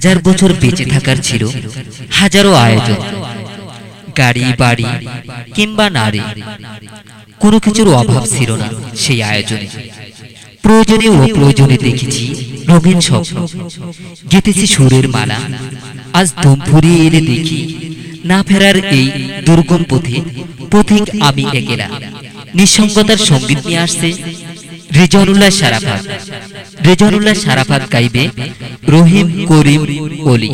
হাজার বছর বেঁচে থাকার ছিল। হাজারো আয়োজন। গাড়ি, বাড়ি কিংবা নারী, কোনো কিছুর অভাব ছিল না সেই আয়োজনে। প্রয়োজনে ও প্রয়োজনে দেখেছি রঙিন স্বপ্ন। গেতেছি সুরের মালা। আজ দম ফুরিয়ে এলে দেখি, না ফেরার এই দুর্গম পথে, পথিক আমি একেলা। নিঃসঙ্গতার সংগীত নিয়ে আসছে রেজানুল্লাহ সারাফাত। রেজানুল্লাহ সারাফাত গাইবে রহিম করিম অলি।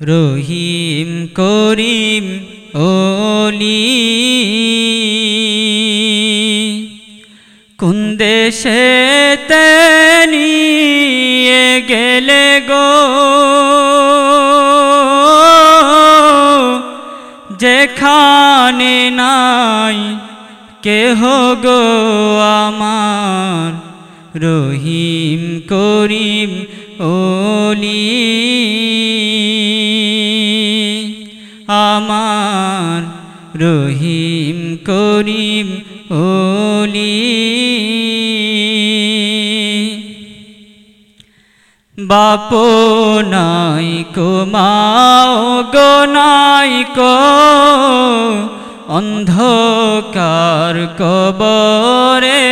রহিম করিম ওলি কোন দেশে গেলে গো? যেখানে নাই কেহ গো আমার? রহিম করিম ওলি। আমার রহিম করিম ওলি। বাপ নাই কো মাও কো। অন্ধকার কবরে।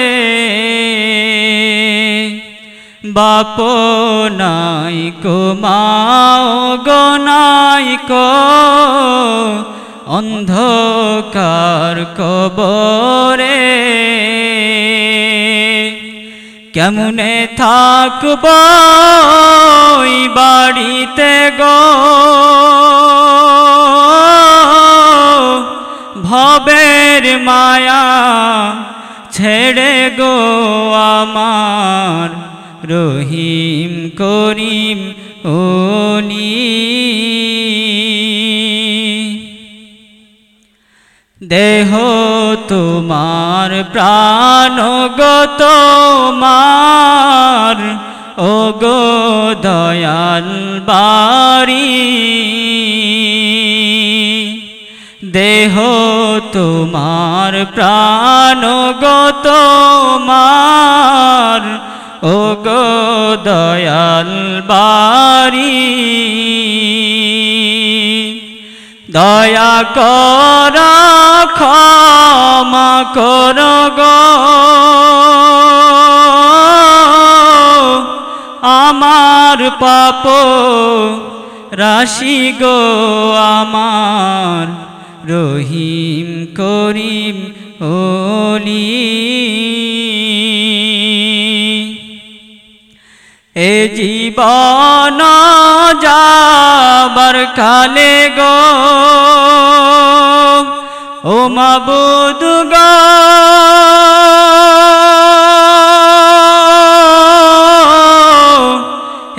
বাপ নাই কো, মাও গো নাই কো। অন্ধকার কবরে। কেমনে থাকব বাড়িতে গো? ভবের মায়া ছেড়ে গো আমার। রহিম, করিম ওলি দেহ তোমার প্রাণ গো তোমার। ও গো দয়াল বাড়ি। দেহ তোমার প্রাণ গো তোমার ও গো দয়াল বাড়ি। দয়া কর, ক্ষমা কর আমার পাপ রাশি গো আমার। রহিম, করিম ওলি এ জীবন যাবার কালে গো। ও মাবুদ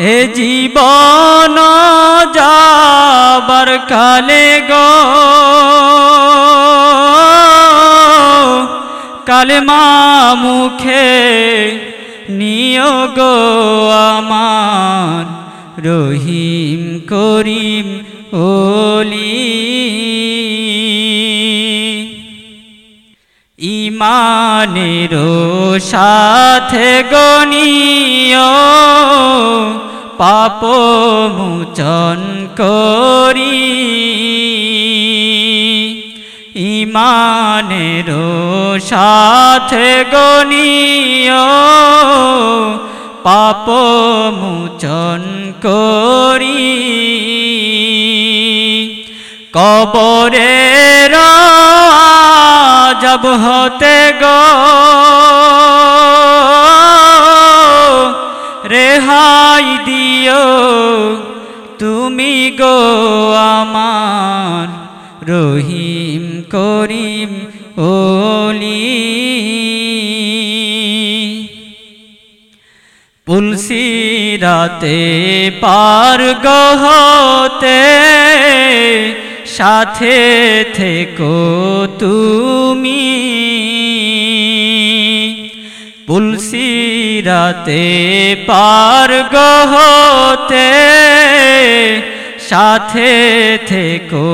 হে জীবন যাবার কালে গো। কালেমা মুখে নিয়োগ আমার। রহিম করিম ওলি। ইমানের সাথে গনিয় পাপ মুচন করি। ইমানের সাথে গনিয় পাপ মুচন করি। কবরে জব হতে গো, রেহাই দিও। তুমি গো আমার রহিম। করিম ওলি। পুলসিরাতে পার গহতে সাথে থেকো তুমি। পুলসিরাতে পার গহতে সাথে থেকো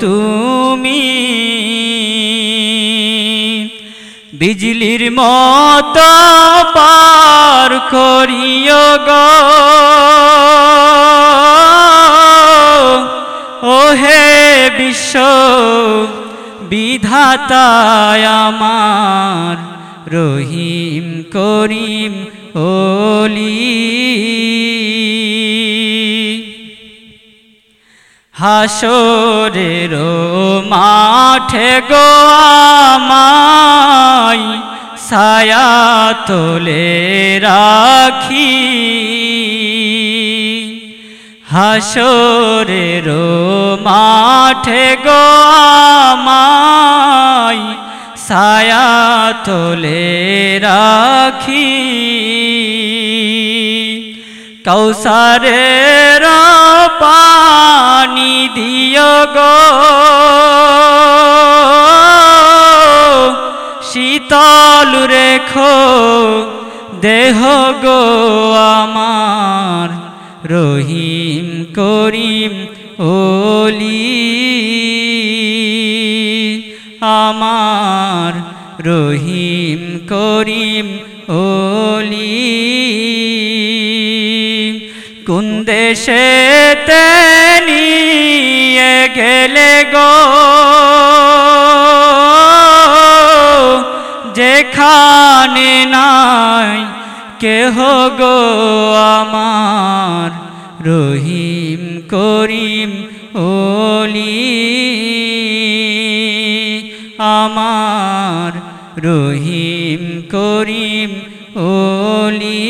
তুমি। বিজলির মত পার করিও গো। ওহে বিশ্ব বিধাতায় আমার রহিম করিম ওলি হাসরের মাঠে গো আমায় ছায়া তোলে রাখি। হাসরের মাঠে গো আমায় ছায়া তোলে রাখি। কৌসারের পানি দিও গো। শীতল রেখো দেহ গো আমার। রহিম করিম ওলি আমার রহিম করিম ওলি কোন দেশে নিয়ে গেলে গো? যেখানে নাই কেহ গো আমার? রহিম, করিম, ওলি, আমার রহিম, করিম, ওলি।